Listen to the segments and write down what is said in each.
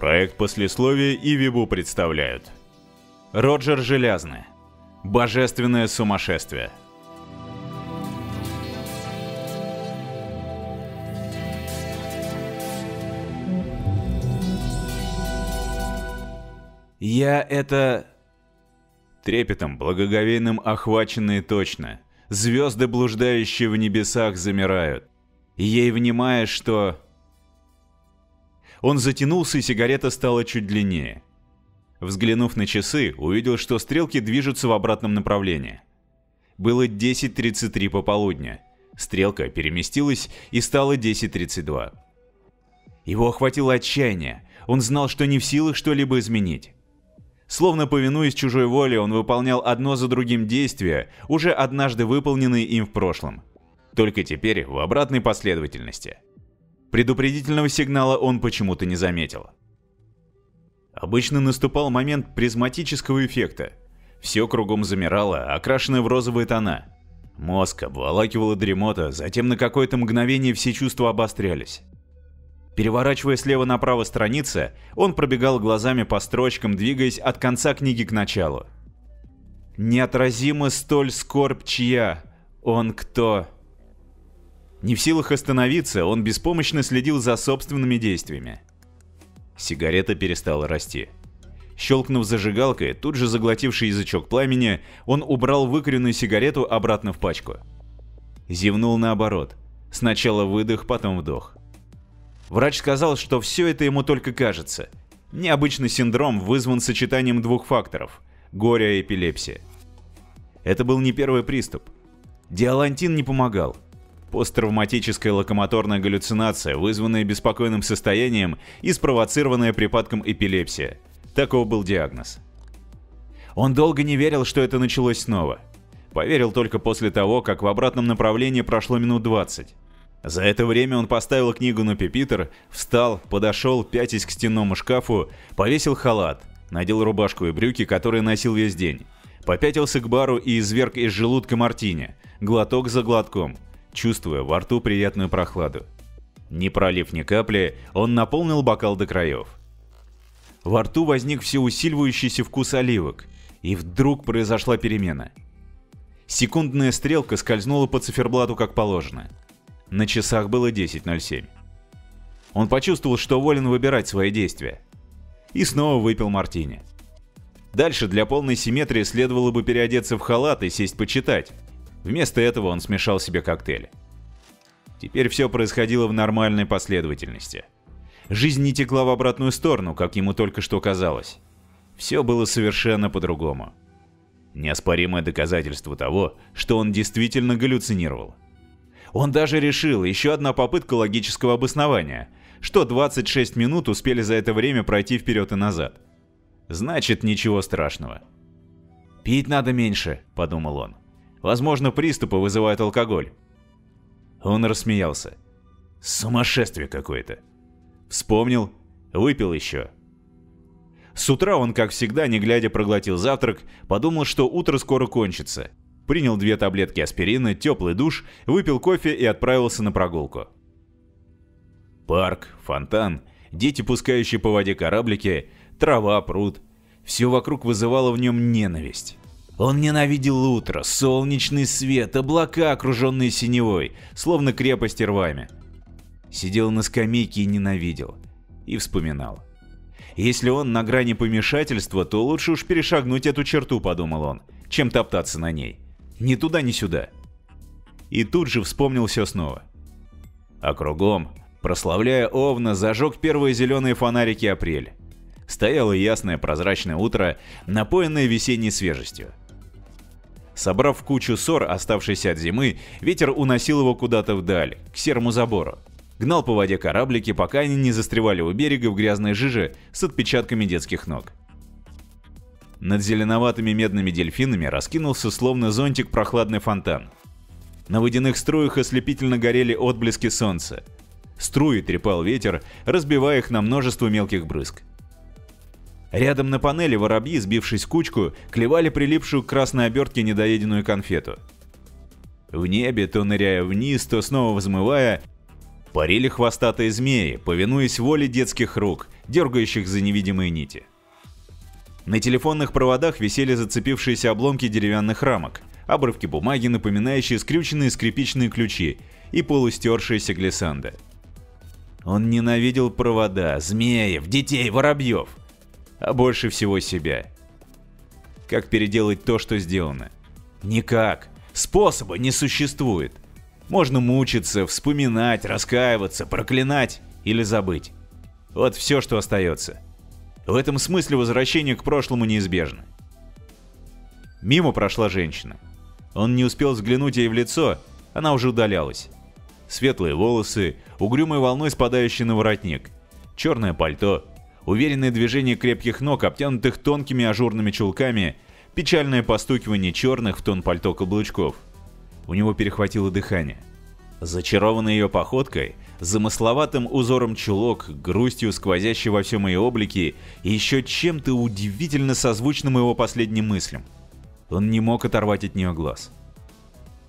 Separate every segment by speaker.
Speaker 1: Проект послесловия и Вибу представляют. Роджер Желязный. Божественное сумасшествие. Я это... Трепетом, благоговейным охваченные точно. Звезды, блуждающие в небесах, замирают. Ей внимая, что... Он затянулся, и сигарета стала чуть длиннее. Взглянув на часы, увидел, что стрелки движутся в обратном направлении. Было 10.33 пополудня. Стрелка переместилась и стала 10.32. Его охватило отчаяние. Он знал, что не в силах что-либо изменить. Словно повинуясь чужой воле, он выполнял одно за другим действия, уже однажды выполненные им в прошлом. Только теперь в обратной последовательности. Предупредительного сигнала он почему-то не заметил. Обычно наступал момент призматического эффекта. Все кругом замирало, окрашенное в розовые тона. Мозг обволакивала дремота, затем на какое-то мгновение все чувства обострялись. Переворачивая слева направо страницы, он пробегал глазами по строчкам, двигаясь от конца книги к началу. «Неотразима столь скорбь чья? Он кто?» Не в силах остановиться, он беспомощно следил за собственными действиями. Сигарета перестала расти. Щелкнув зажигалкой, тут же заглотивший язычок пламени, он убрал выкуренную сигарету обратно в пачку. Зевнул наоборот. Сначала выдох, потом вдох. Врач сказал, что все это ему только кажется. Необычный синдром вызван сочетанием двух факторов – горя и эпилепсии. Это был не первый приступ. Диалантин не помогал. Посттравматическая локомоторная галлюцинация, вызванная беспокойным состоянием и спровоцированная припадком эпилепсии. Таков был диагноз. Он долго не верил, что это началось снова. Поверил только после того, как в обратном направлении прошло минут 20. За это время он поставил книгу на пепитер, встал, подошел, пятясь к стенному шкафу, повесил халат, надел рубашку и брюки, которые носил весь день. Попятился к бару и изверг из желудка мартини, глоток за глотком, чувствуя во рту приятную прохладу. Не пролив ни капли, он наполнил бокал до краев. Во рту возник всеусиливающийся вкус оливок, и вдруг произошла перемена. Секундная стрелка скользнула по циферблату как положено – на часах было 10.07. Он почувствовал, что волен выбирать свои действия. И снова выпил мартини. Дальше для полной симметрии следовало бы переодеться в халат и сесть почитать. Вместо этого он смешал себе коктейль. Теперь все происходило в нормальной последовательности. Жизнь не текла в обратную сторону, как ему только что казалось. Все было совершенно по-другому. Неоспоримое доказательство того, что он действительно галлюцинировал. Он даже решил, еще одна попытка логического обоснования, что 26 минут успели за это время пройти вперед и назад. Значит, ничего страшного. «Пить надо меньше», — подумал он. «Возможно, приступы вызывают алкоголь». Он рассмеялся. «Сумасшествие какое-то». Вспомнил, выпил еще. С утра он, как всегда, не глядя проглотил завтрак, подумал, что утро скоро кончится, принял две таблетки аспирина, теплый душ, выпил кофе и отправился на прогулку. Парк, фонтан, дети, пускающие по воде кораблики, трава, пруд. Все вокруг вызывало в нем ненависть. Он ненавидел утро, солнечный свет, облака, окруженные синевой, словно крепости рвами. Сидел на скамейке и ненавидел. И вспоминал. Если он на грани помешательства, то лучше уж перешагнуть эту черту, подумал он, чем топтаться на ней. Ни туда, ни сюда. И тут же вспомнил все снова. А кругом, прославляя Овна, зажег первые зеленые фонарики апрель. Стояло ясное прозрачное утро, напоенное весенней свежестью. Собрав кучу ссор, оставшийся от зимы, ветер уносил его куда-то вдаль, к серому забору. Гнал по воде кораблики, пока они не застревали у берега в грязной жиже с отпечатками детских ног. Над зеленоватыми медными дельфинами раскинулся словно зонтик прохладный фонтан. На водяных струях ослепительно горели отблески солнца. Струи трепал ветер, разбивая их на множество мелких брызг. Рядом на панели воробьи, сбившись кучку, клевали прилипшую к красной обертке недоеденную конфету. В небе, то ныряя вниз, то снова взмывая, Парили хвостатые змеи, повинуясь воле детских рук, дергающих за невидимые нити. На телефонных проводах висели зацепившиеся обломки деревянных рамок, обрывки бумаги, напоминающие скрюченные скрипичные ключи и полустершиеся глиссанды. Он ненавидел провода, змеев, детей, воробьев, а больше всего себя. Как переделать то, что сделано? Никак. Способа не существует. Можно мучиться, вспоминать, раскаиваться, проклинать или забыть. Вот все, что остается. В этом смысле возвращение к прошлому неизбежно. Мимо прошла женщина. Он не успел взглянуть ей в лицо, она уже удалялась. Светлые волосы, угрюмой волной спадающие на воротник, черное пальто, уверенное движение крепких ног, обтянутых тонкими ажурными чулками, печальное постукивание черных в тон пальто каблучков. У него перехватило дыхание. Зачарованный ее походкой, замысловатым узором чулок, грустью, сквозящей во всем ее облике и еще чем-то удивительно созвучным его последним мыслям. Он не мог оторвать от нее глаз.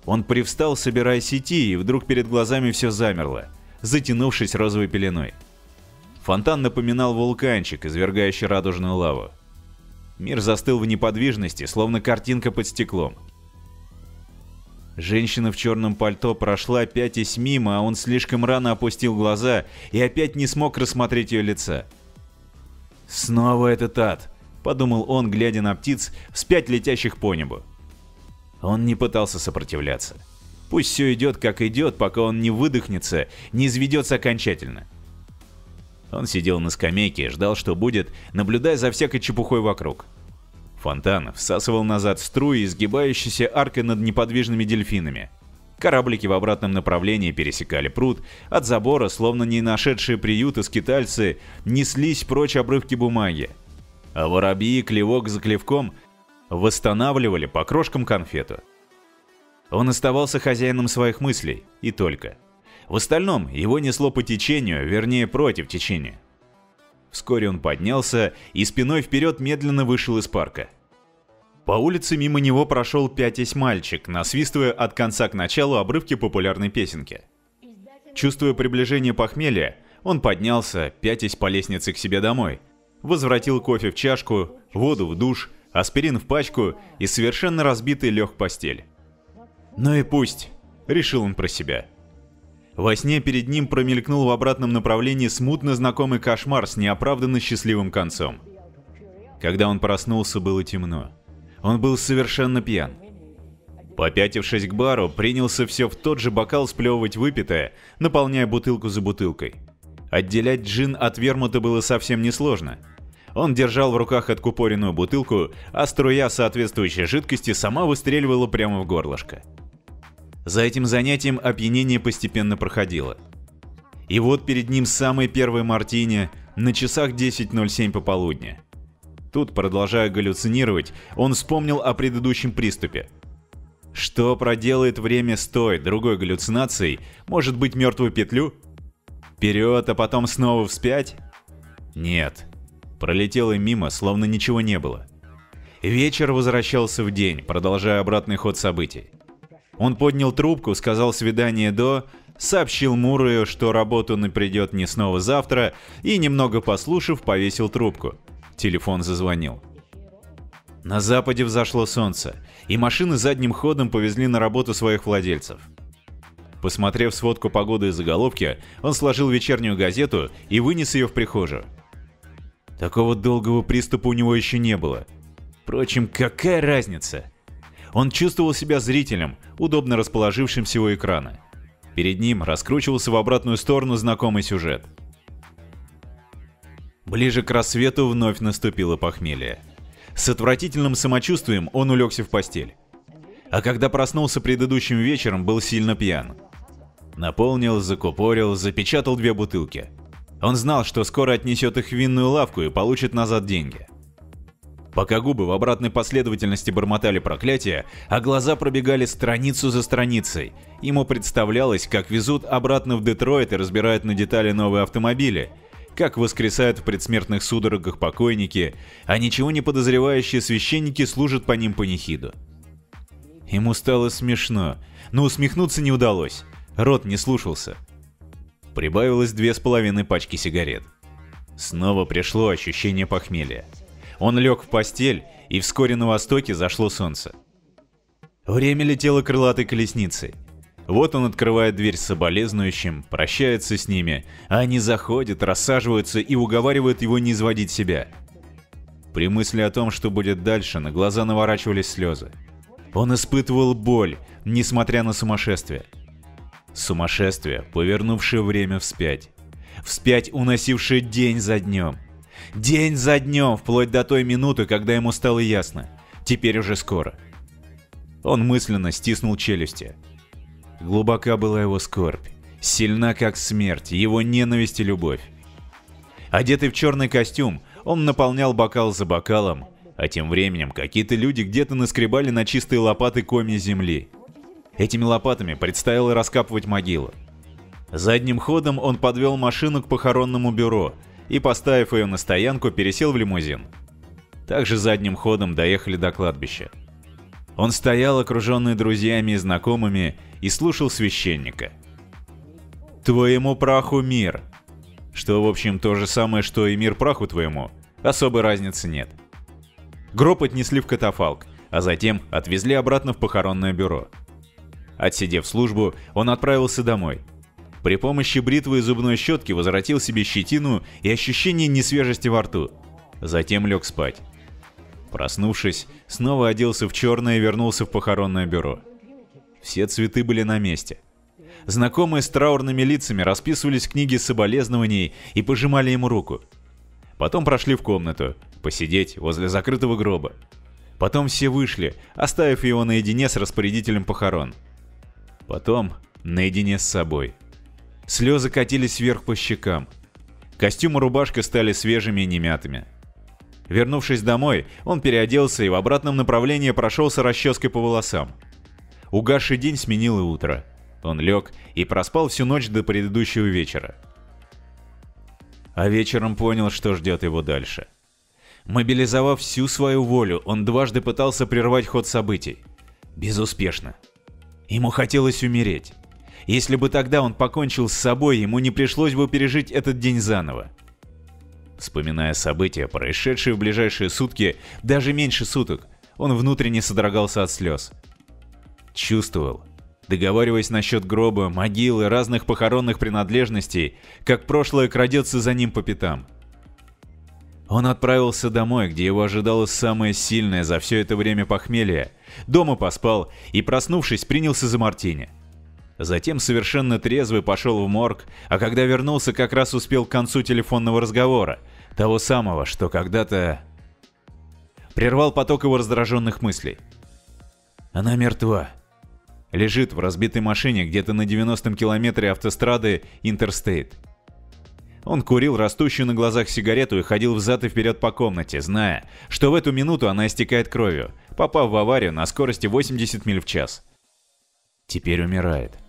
Speaker 1: Он привстал, собирая сети, и вдруг перед глазами все замерло, затянувшись розовой пеленой. Фонтан напоминал вулканчик, извергающий радужную лаву. Мир застыл в неподвижности, словно картинка под стеклом. Женщина в черном пальто прошла пятясь мимо, а он слишком рано опустил глаза и опять не смог рассмотреть ее лица. «Снова этот ад», — подумал он, глядя на птиц, вспять летящих по небу. Он не пытался сопротивляться. Пусть все идет как идет, пока он не выдохнется, не изведется окончательно. Он сидел на скамейке и ждал, что будет, наблюдая за всякой чепухой вокруг. Фонтан всасывал назад струи, изгибающиеся аркой над неподвижными дельфинами. Кораблики в обратном направлении пересекали пруд, от забора, словно не нашедшие приюта скитальцы, неслись прочь обрывки бумаги. А воробьи, клевок за клевком, восстанавливали по крошкам конфету. Он оставался хозяином своих мыслей, и только. В остальном его несло по течению, вернее против течения. Вскоре он поднялся и спиной вперед медленно вышел из парка. По улице мимо него прошел пятясь мальчик, насвистывая от конца к началу обрывки популярной песенки. Чувствуя приближение похмелья, он поднялся, пятясь по лестнице к себе домой, возвратил кофе в чашку, воду в душ, аспирин в пачку и совершенно разбитый лег в постель. «Ну и пусть», — решил он про себя. Во сне перед ним промелькнул в обратном направлении смутно знакомый кошмар с неоправданно счастливым концом. Когда он проснулся, было темно. Он был совершенно пьян. Попятившись к бару, принялся все в тот же бокал сплевывать выпитое, наполняя бутылку за бутылкой. Отделять джин от вермута было совсем несложно. Он держал в руках откупоренную бутылку, а струя соответствующей жидкости сама выстреливала прямо в горлышко. За этим занятием опьянение постепенно проходило. И вот перед ним самый первый мартини на часах 10.07 пополудня. Тут, продолжая галлюцинировать, он вспомнил о предыдущем приступе. Что проделает время с той, другой галлюцинацией? Может быть, мертвую петлю? Вперед, а потом снова вспять? Нет. Пролетело мимо, словно ничего не было. Вечер возвращался в день, продолжая обратный ход событий. Он поднял трубку, сказал свидание до, сообщил Мурою, что работу он придет не снова завтра, и, немного послушав, повесил трубку. Телефон зазвонил. На западе взошло солнце, и машины задним ходом повезли на работу своих владельцев. Посмотрев сводку погоды и заголовки, он сложил вечернюю газету и вынес ее в прихожую. Такого долгого приступа у него еще не было. Впрочем, какая разница? Он чувствовал себя зрителем, удобно расположившимся у экрана. Перед ним раскручивался в обратную сторону знакомый сюжет. Ближе к рассвету вновь наступило похмелье. С отвратительным самочувствием он улегся в постель. А когда проснулся предыдущим вечером, был сильно пьян. Наполнил, закупорил, запечатал две бутылки. Он знал, что скоро отнесет их в винную лавку и получит назад деньги. Пока губы в обратной последовательности бормотали проклятия, а глаза пробегали страницу за страницей, ему представлялось, как везут обратно в Детройт и разбирают на детали новые автомобили, как воскресают в предсмертных судорогах покойники, а ничего не подозревающие священники служат по ним панихиду. Ему стало смешно, но усмехнуться не удалось, рот не слушался. Прибавилось две с половиной пачки сигарет. Снова пришло ощущение похмелья. Он лег в постель, и вскоре на востоке зашло солнце. Время летело крылатой колесницей. Вот он открывает дверь с соболезнующим, прощается с ними, а они заходят, рассаживаются и уговаривают его не изводить себя. При мысли о том, что будет дальше, на глаза наворачивались слезы. Он испытывал боль, несмотря на сумасшествие. Сумасшествие, повернувшее время вспять. Вспять уносившее день за днем. День за днем, вплоть до той минуты, когда ему стало ясно. Теперь уже скоро. Он мысленно стиснул челюсти. Глубока была его скорбь. Сильна как смерть, его ненависть и любовь. Одетый в черный костюм, он наполнял бокал за бокалом, а тем временем какие-то люди где-то наскребали на чистые лопаты комья земли. Этими лопатами предстояло раскапывать могилу. Задним ходом он подвел машину к похоронному бюро и, поставив ее на стоянку, пересел в лимузин. Также задним ходом доехали до кладбища. Он стоял, окруженный друзьями и знакомыми, и слушал священника. «Твоему праху мир!» Что, в общем, то же самое, что и мир праху твоему. Особой разницы нет. Гроб отнесли в катафалк, а затем отвезли обратно в похоронное бюро. Отсидев службу, он отправился домой. При помощи бритвы и зубной щетки возвратил себе щетину и ощущение несвежести во рту. Затем лег спать. Проснувшись, снова оделся в черное и вернулся в похоронное бюро. Все цветы были на месте. Знакомые с траурными лицами расписывались в книге соболезнований и пожимали ему руку. Потом прошли в комнату, посидеть возле закрытого гроба. Потом все вышли, оставив его наедине с распорядителем похорон. Потом наедине с собой. Слезы катились вверх по щекам. Костюм и рубашка стали свежими и немятыми. Вернувшись домой, он переоделся и в обратном направлении прошелся расческой по волосам. Угасший день сменил и утро. Он лег и проспал всю ночь до предыдущего вечера. А вечером понял, что ждет его дальше. Мобилизовав всю свою волю, он дважды пытался прервать ход событий. Безуспешно. Ему хотелось умереть. Если бы тогда он покончил с собой, ему не пришлось бы пережить этот день заново. Вспоминая события, происшедшие в ближайшие сутки, даже меньше суток, он внутренне содрогался от слез. Чувствовал, договариваясь насчет гроба, могилы, разных похоронных принадлежностей, как прошлое крадется за ним по пятам. Он отправился домой, где его ожидало самое сильное за все это время похмелье. Дома поспал и, проснувшись, принялся за мартини. Затем совершенно трезвый пошел в морг, а когда вернулся, как раз успел к концу телефонного разговора, того самого, что когда-то... Прервал поток его раздраженных мыслей. Она мертва. Лежит в разбитой машине где-то на 90-м километре автострады Интерстейт. Он курил растущую на глазах сигарету и ходил взад и вперед по комнате, зная, что в эту минуту она истекает кровью, попав в аварию на скорости 80 миль в час. Теперь умирает.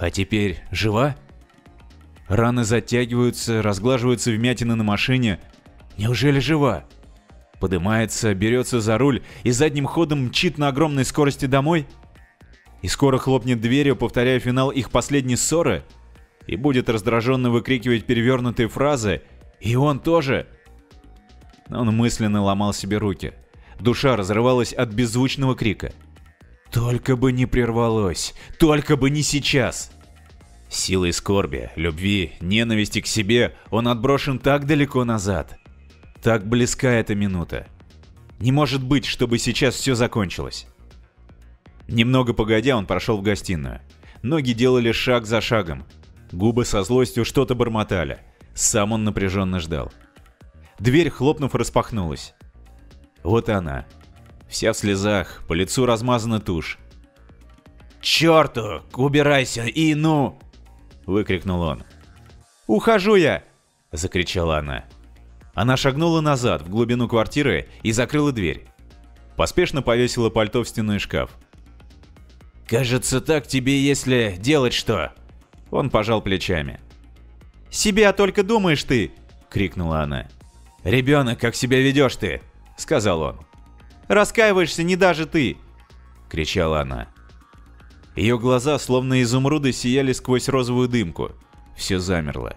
Speaker 1: А теперь жива? Раны затягиваются, разглаживаются вмятины на машине. Неужели жива? Подымается, берется за руль и задним ходом мчит на огромной скорости домой? И скоро хлопнет дверью, повторяя финал их последней ссоры – и будет раздраженно выкрикивать перевернутые фразы, и он тоже. Он мысленно ломал себе руки. Душа разрывалась от беззвучного крика. Только бы не прервалось, только бы не сейчас. Силой скорби, любви, ненависти к себе он отброшен так далеко назад. Так близка эта минута. Не может быть, чтобы сейчас все закончилось. Немного погодя, он прошел в гостиную. Ноги делали шаг за шагом, Губы со злостью что-то бормотали. Сам он напряженно ждал. Дверь, хлопнув, распахнулась. Вот она. Вся в слезах, по лицу размазана тушь. «Черту! Убирайся и ну!» — выкрикнул он. «Ухожу я!» — закричала она. Она шагнула назад, в глубину квартиры, и закрыла дверь. Поспешно повесила пальто в стенной шкаф. «Кажется, так тебе, если делать что!» Он пожал плечами. «Себя только думаешь ты!» — крикнула она. «Ребенок, как себя ведешь ты?» — сказал он. «Раскаиваешься не даже ты!» — кричала она. Ее глаза, словно изумруды, сияли сквозь розовую дымку. Все замерло.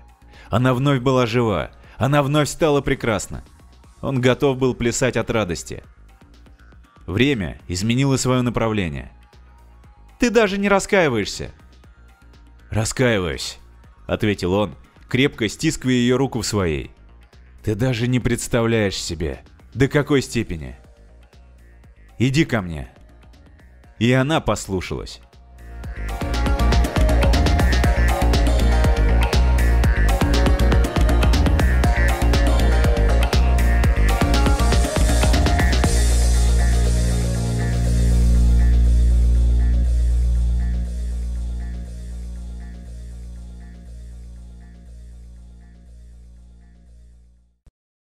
Speaker 1: Она вновь была жива. Она вновь стала прекрасна. Он готов был плясать от радости. Время изменило свое направление. «Ты даже не раскаиваешься!» «Раскаиваюсь», — ответил он, крепко стискивая ее руку в своей. «Ты даже не представляешь себе, до какой степени!» «Иди ко мне!» И она послушалась.